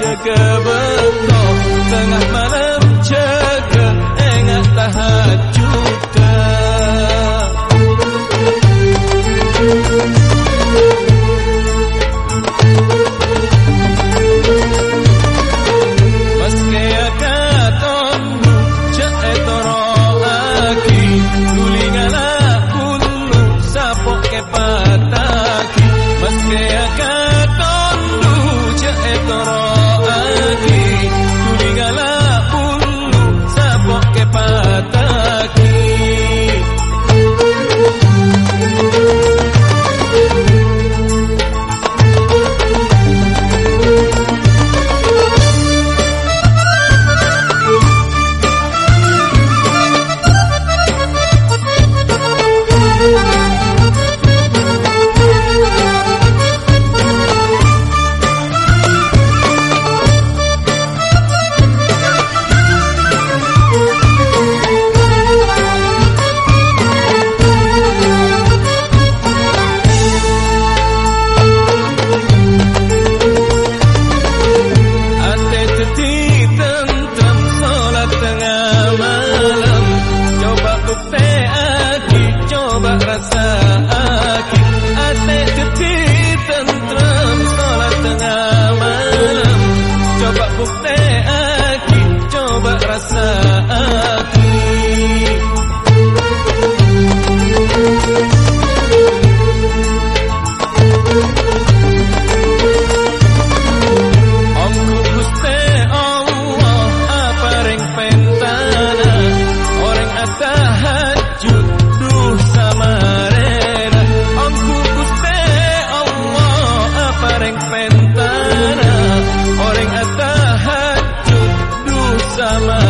pun aja kebeto bersama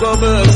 comme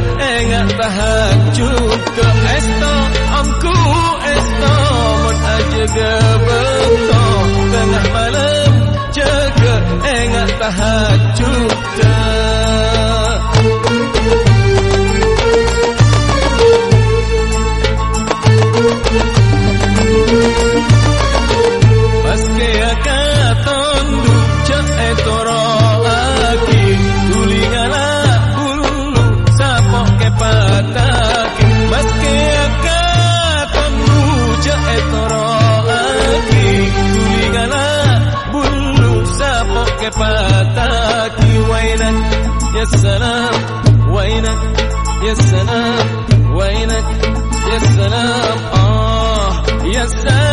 engah tahan cuka esto amku esto. Mot aja gebeto. Tengah malam jaga. Engah tahan cuka فاتاك وينك يا سلام وينك يا سلام وينك يا سلام آه يا سلام